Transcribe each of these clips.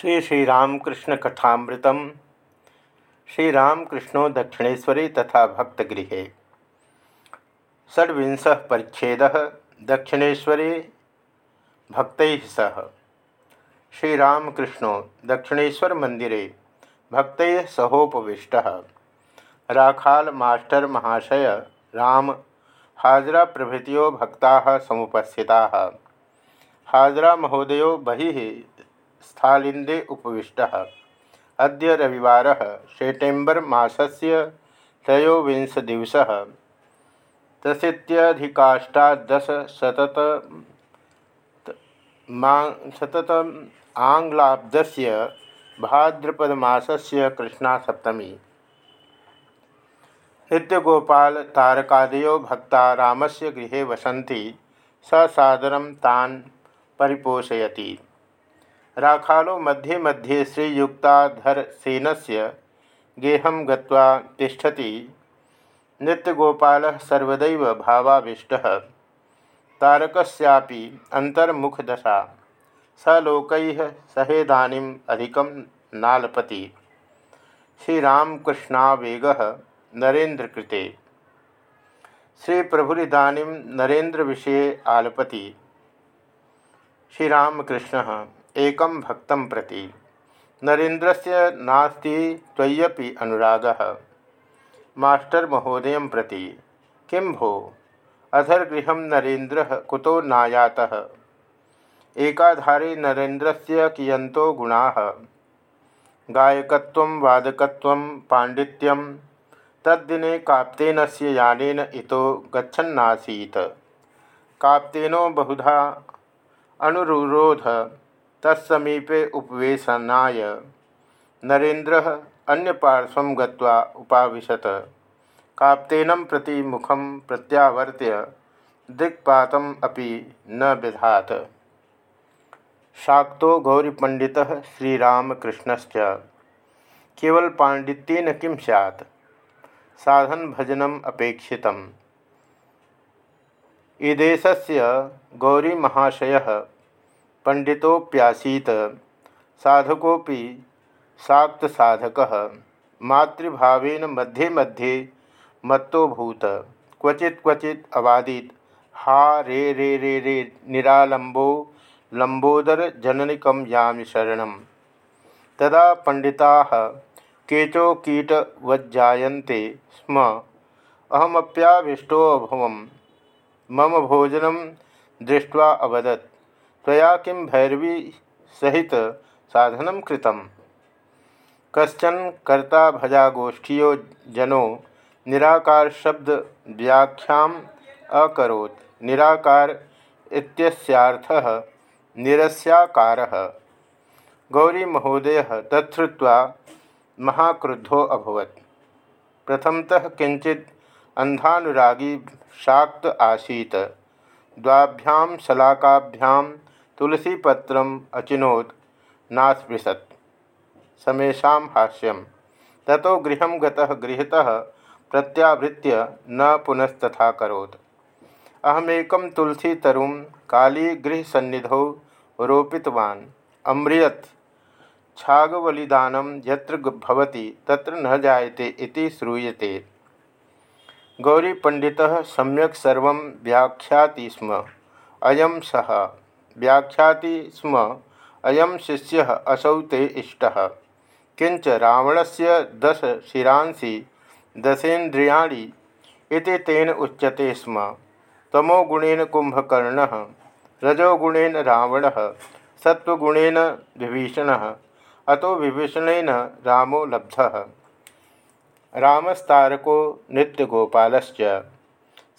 श्री श्रीरामकृष्ण कथामृतम श्रीरामकृष्णो दक्षिणेशरे तथा भक्तगृह। षड्विंश परिच्छेद दक्षिणेशरे भक्त सह। श्रीरामकृष्णो दक्षिणेशर मंदिरे भक्त सहोपविष्ट। राखाल मास्टर महाशय राम हाजरा प्रभृतो भक्ता समुपस्थिता। हाजरा महोदय बहि स्थालिंदे उपविष्ट। अद्य रविवार, सेप्टेम्बर मासस्य त्रयोविंश दिवस त्र्यशीत्यधिकाष्टादशशत शतत आङ्ग्लाब्दस्य भाद्रपदमासस्य कृष्णासप्तमी। नित्यगोपाल तारकादयो भक्ता रामस्य गृहे वसन्ति ससादरं तान् परिपोषयति। राखालो मध्ये मध्ये श्रीयुक्ताधरसेन से गेहम गति नृत्यगोपाल सर्वदैव भावाविष्ट। तारकस्यापि अंतर्मुखदशा स लोक सहेदानीम अधिकम नालपति। श्रीरामकृष्णावेग नरेन्द्र कृते श्री प्रभुरीदानीम नरेन्द्र विषय आलपति। श्रीरामकृष्ण। एक भक्त प्रति। नरेन्द्र से नास्ती अनुरागः। मास्टर महोदय प्रति। किं भो? अधर्गृह नरेन्द्र कुतो नायातः। एकाधारे नरेन्द्र से कियंतो गुणा। गायक वादक पांडित्यम तद्दिने काप्तेन से यानेन इतो गच्छन्नासीत्। काप्तेनो बहुधा अनुरोध तत्समीपे उपवेशनाय। नरेन्द्र अन्यपार्श्व गत्वा उपाविशत। काप्तेनं प्रति मुखम प्रत्यावर्त्य दिक्पातम अपि न विधात शाक्तो गौरीपंडितः श्रीरामकृष्णश्च। केवल पांडित्यन किं सैत् साधन भजनम अपेक्षितम्। ईदेशस्य गौरी महाशय पंडितोप्यासीत साधकोपि शाक्त साधक मातृभावेन मध्ये मध्ये मत्तोभूत क्वचि क्वचि अवादीत। हा रे रे रे रे निरालंबो लंबोदर जननिकम यामि शरण तदा पंडिता केचो कीटवज्जायन्ते स्म। अहमप्याविष्टोऽभवं मम भोजन दृष्ट्वा अवदत्। तया किं भैरवी सहित साधन कृत कशन कर्ता भजागोष्ठीयो जनो, निराकार शब्द व्याख्या अकोत् निराकार इत्यस्यार्थः निरस्याकारः। गौरी महोदय तत्वा महाक्रुद्धो अभवत। प्रथमतः किंचित अंधानुरागी शाक्त आसीत। द्वाभ्याम शलाकाभ्याम तुलसीपत्र अचिनोद नास्पृशत। समेशा हाष्यम ततो गृह गृहतः प्रत्यावृत्य न पुनस्तथा करोत्। अहमेक तुलसी तुलसीतरु कालीगृहसन्निधौ रोपितवान्। अम्रियत छागवलिदानं भवति तत्र न जायते इति श्रूयते। गौरीपण्डितः सम्यक् सर्वं व्याख्याति स्म। अयं सः व्याख्याति स्म। अयम शिष्य असौ ते इष्ट। किंच रावण से दश शिरांसी दशेन्द्रियाणी तेन उच्यते स्म। तमोगुणेन कुंभकर्ण रजोगुणेन रावण सत्वगुणेन विभीषण, अतो विभीषणेन रामो लब्ध। रामस्तारको नित्यगोपालश्च।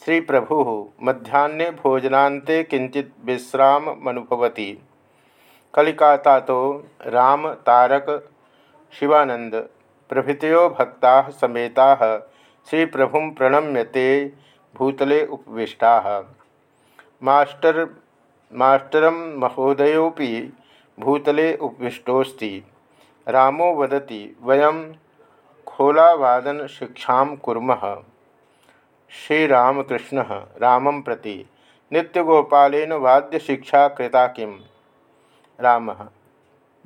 श्री प्रभु मध्यान्हे भोजनाते किंचित विश्रामनुभवती कलिकाता तो राम, तारक शिवानंद प्रभृतो भक्ता समेता श्री प्रभु प्रणम्य ते भूतले उपविष्टा। मास्टर मास्टर महोदयोपि भूतले उपविष्टोस्ति रामो वदति वयम खोलावादन शिक्षा कुर्मः। श्रीरामकृष्ण रामं प्रति। नित्यगोपालन वाद्य शिक्षा कृता किम? राम,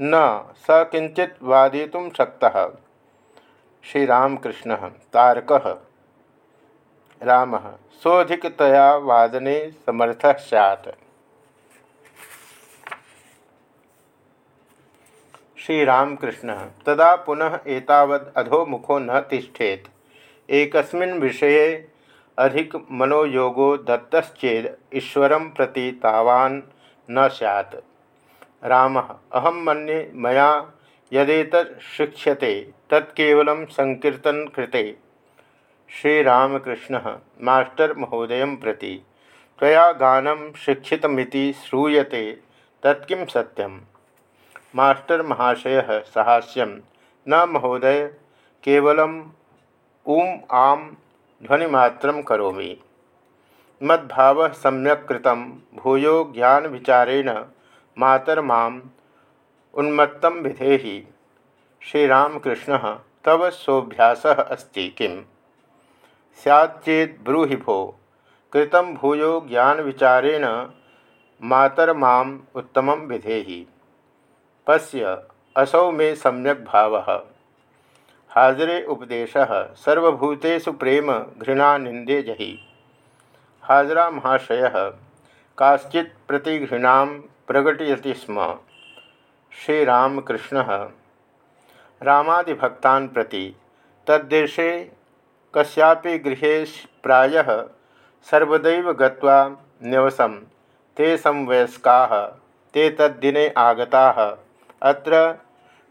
न, स किंचित वादितुं शक्तः। श्रीरामकृष्ण, तारक। राम सोधिकतया वादने समर्थ सैत् श्रीरामकृष्ण, तदा पुनः एतावद् अधोमुखो न तिष्ठेत। एकस्मिन् विषये अधिक मनोयोगो दत्तश्चेद ईश्वर प्रति तावान् न सैत् राम अहम मन्ये मया यदेतत् शिक्ष्यते, तत्केवलं संकीर्तन कृते। श्रीरामकृष्ण, मास्टर महोदय प्रति तया गानं शिक्षितमिति श्रूयते, तत्किं सत्यम मास्टर महाशय सहास्यम न महोदय, केवलम ऊम आम ध्वनिमात्र कौमी मद्भाव सम्यक भूयो ज्ञान विचारेण मातर्मा उन्मत्त विधेहि। श्रीरामकृष्ण, तव सोभ्यास अस्त कि? सैच्चेद ब्रूहि भो। कृत भूयो ज्ञान विचारेण मातर्मा उत्तम विधेहि। पश्य, असौ मे सम्यक भाव। हाजरे उपदेश, सर्वभूतेषु प्रेम घृणा निंदे जहि। हाजरा महाशय, काश्चित प्रतिघृणा प्रकटयति स्म। श्रीरामकृष्ण रामादिभक्ता प्रति, तद्देशे कस्यापि गृहे प्रायः सर्वदैव गत्वा ते संवयस्काः, ते तद्दिने आगता, अत्र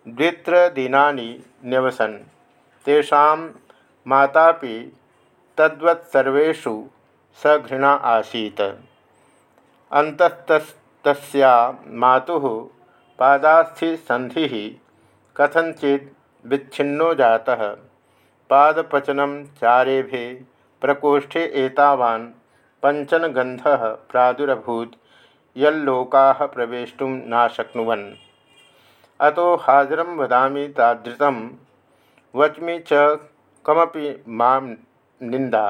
द्वित्रदिनानि न्यवसन्। तेषां मातापि तद्वत्सर्वेषु सघृणा आसीत्। अन्तस्तस्या मातुः पादास्थिसन्धिः कथञ्चित् विच्छिन्नो जातः। पादपचनं चारेभे प्रकोष्ठे एतावान् पञ्चन गन्धः प्रादुरभूत्, यल्लोकाः प्रवेष्टुं नाशक्नुवन्। अतो हाजरं वदामि तादृशं वच्मि च कमपि माँ निन्दा।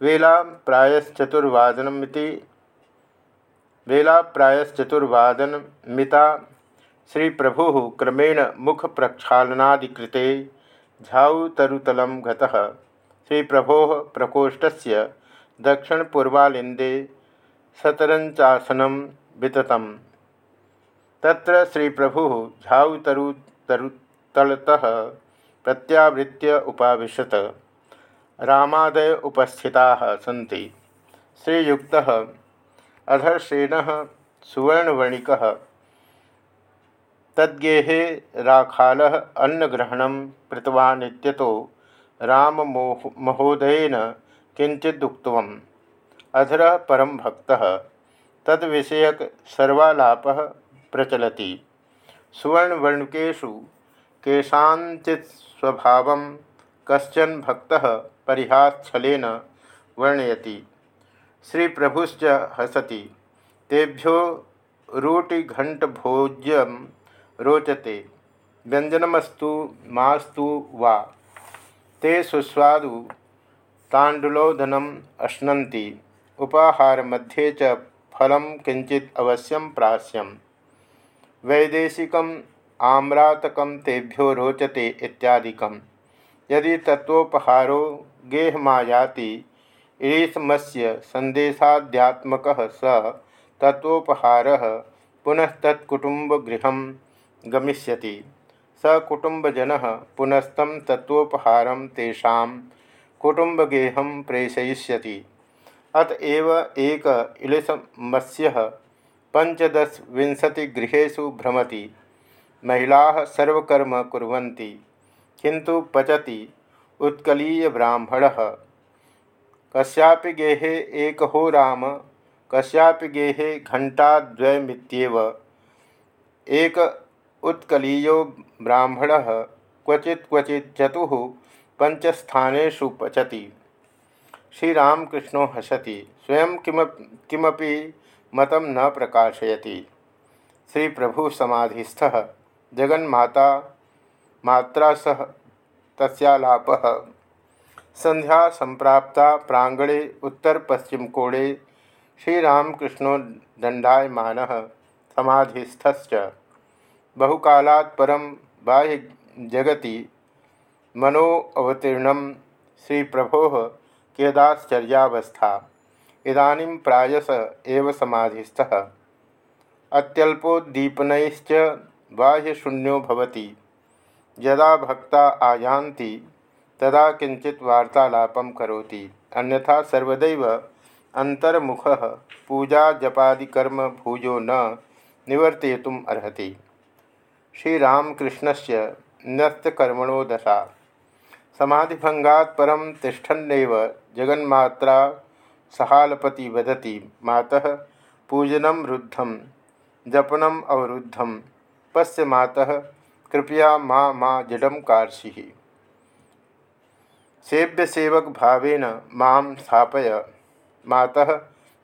वेला प्रायश्चतुर्वादनमिति वेला प्रायश्चतुर्वादन मिता श्री प्रभु क्रमेण मुख प्रक्षालनादिकृते झाऊतरुतल श्री प्रभो प्रकोष्ठ से दक्षिणपूर्वालिंदे सतरंचासनम वितत त्र श्री प्रभु झाऊतरुतरुतलतः प्रत्यावृत्य उपाविशत। रामादय उपस्थिता सी श्रीयुक्त अधर्षेण सुवर्णवर्णिक। तद्गेहे राखाल अन्नग्रहण कृतवानित्यतो राम महोदयन किंचिदुक्त अधर परम भक्त। तद्विषयक सर्वालाप प्रचलति। सुवर्णवर्णकेशु केशाचिस्वभाव कशन भक्त परिहासछलन वर्णयति। श्री प्रभुश्च हसति। तेभ्यो रोटिघंटभोज्यम रोचते। व्यंजनमस्तु मास्तु वा। ते सुस्वादु तांडुलोदनम अश्नन्ति। उपाहार मध्ये च फलं किंचित अवश्यम प्रास्यम। वैदेशिकम आम्रातकम तेभ्यो रोचते इत्यादिकम यदि तत्वोपहारो गेहमायाति ईरीसमस्य संदेशाध्यात्मक स तत्वोपहार पुनः तत्कुटुंबगृह गमिष्यति। स कुटुंबजन पुनस्तम तत्वोपहार तेषा अतएव एक इलिसमस्य पंचदश विंशतिगृहेषु भ्रमति। महिला सर्वकर्म कुर्वन्ति किंतु पचति उत्कलीय ब्राह्मण कस्यापि गेहे एक हो राम, कस्यापि गेहे घंटाद्वयमित्येव एक उत्कलीयो ब्राह्मण क्वचि क्वचि चतु पंचस्थानेषु पचति। श्रीरामकृष्णो हसति, स्वयं किम, किमपि मतं न प्रकाशयति। श्री प्रभु समाधिस्थ जगन्माता मात्रा सह तस्यालापः। संध्या संप्राप्ता प्रांगणे उत्तर पश्चिम कोणे श्रीरामकृष्णो दंडायमान समाधिस्थ बहुकालात् बाह्य जगति मनो अवतीर्ण श्री प्रभो केदाश्चर्यावस्था। इदानीं प्रायस एव समाधिस्थः। अत्यल्पोद्दीपनैश्च बाह्यशून्यो भवति। यदा भक्ता आयान्ति, तदा किंचित वार्तालापं करोति। अन्यथा सर्वदैव अंतर्मुख पूजा जपादिकर्म भूजो न निवर्तयितुम अर्हति। श्रीरामकृष्ण से न्यस्तकर्मणो दशा। समाधिभंगात परम तिष्ठन्नैव जगन्मात्रा सहालपति वदति, मातः पूजनम रुद्धम जपनम अवरुद्धम। पश्य मातः, कृपया माँ माँ जडम कार्षि। सेव्य सेवक भावेन माँ स्थापय। मातः,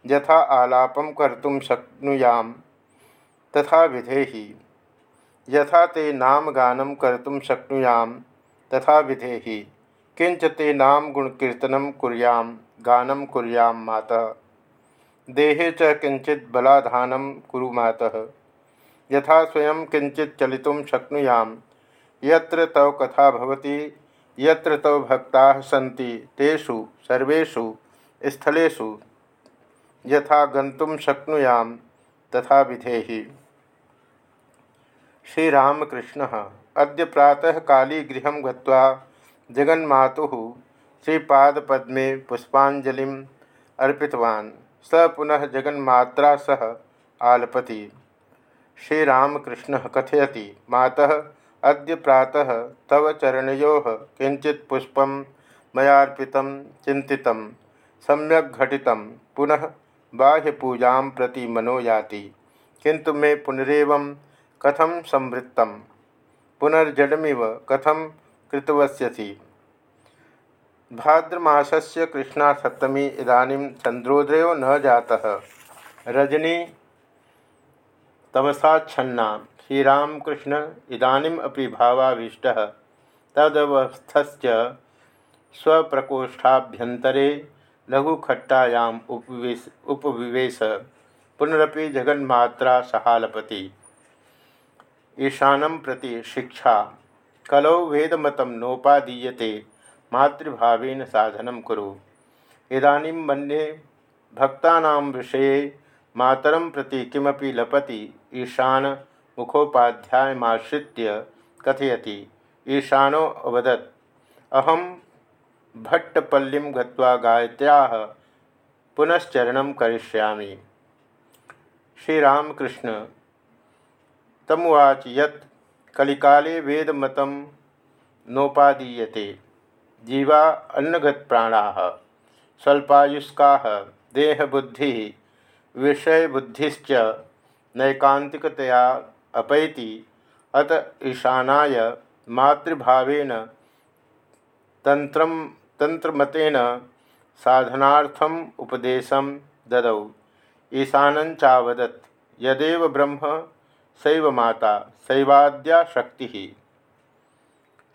यथा आलापं कर्तुं शक्नुयाम, तथा विधेहि। यथा ते नाम गानं कर्तुं शक्नुयाम, तथा विधेहि। किंच ते नाम गुणकीर्तनं कुर्यां गानं कुर्यां मातः। देहे च किंचित बलाधानं कुरु मातः। यथा स्वयं किंचित चलितुं शक्नुयाम। यत्र तव कथा भवति, यत्र तव भक्ता सन्ति, तेषु, सर्वेषु, स्थलेषु यथा गंतुम शक्नुयाम तथा विधेहि। श्रीरामकृष्ण अद्य प्रातः काली गृह गत्वा श्रीपादपद्मे पुष्पाजलि अर्पितवान्। स जगन्मात्रा सह आलपति। श्रीरामकृष्ण कथयति, मातः, अद्य प्रातः, तव चरणयो किंचित पुष्प मयार्पित चिंतित सम्यक घटित, पुनः बाह्यपूजा प्रति मनो याति किंतु मे पुनरव कथम संवृत्त? पुनर्जडमिव कथम कृतवस्यसि? भाद्रमासस्य कृष्णासप्तमी इदानीं चंद्रोदय न जाता। रजनी तमसाच्छन्ना श्रीरामकृष्ण इदानीम भावाभीष्ट। तदवस्थ स्वप्रकोष्ठाभ्यंतरे लघुखट्टायाम उपवेश पुनरपि जगन्मात्रा सहालपति। ईशान प्रति शिक्षा। कलौ वेदमत नोपादीयते। मातृभावेन साधन कुरु। इदानीं मन्ये भक्ता विषय मातरं प्रति किमपि लपति ईशान मुखोपाध्यायमाश्रित्य कथयति। ईशानो अवदत् अहम भट्टपल्लीं गत्वा पुनश्चरणं करिष्यामि। श्रीरामकृष्ण, तमुवाच यत् कलिकाले वेदमतं नोपादीयते। जीवा अन्नगतप्राणाः, स्वल्पायुष्काः, देहबुद्धिः विषयबुद्धिश्च नैकांतिकतया अपैति। अत ईशानाय मातृभावेन तंत्रम तंत्रमतेन साधनार्थम उपदेशम ददौ। ईशानचावदत् यदेव ब्रह्म, सैव माता सैवाद्या शक्ति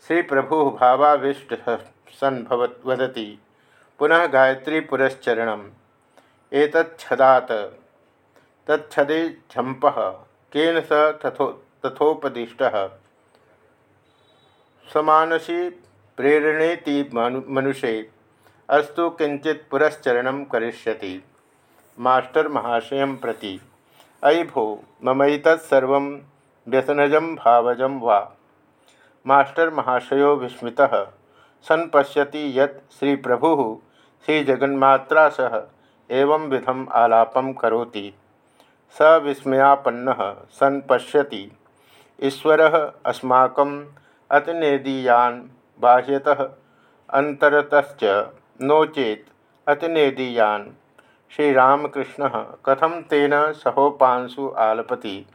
श्री प्रभु भावाविष्ट सन वदति। पुनः गायत्री पुरश्चरण एतच्छदात। तच्छदे झंप केन स तथो, तथोपदिष्ट। समानसी प्रेरणेति मनुष्य अस्तु किंचित पुरस्चरण करिष्यति। मास्टर महाशय प्रति अयि भो ममैतत्सर्व व्यसनज भावज वा। मास्टर महाशयो विस्मि सन् पश्यति यत् श्री प्रभु श्रीजगन्मात्रा सह एवं विधम आलापम करोति। स विस्मयापन्न सन् पश्यति। ईश्वर अस्माक अतनेदीयान बाह्यतः अंतरतश्च नो अतिनेदीयान। श्रीरामकृष्ण कथम तेन सहोपांशु आलपति?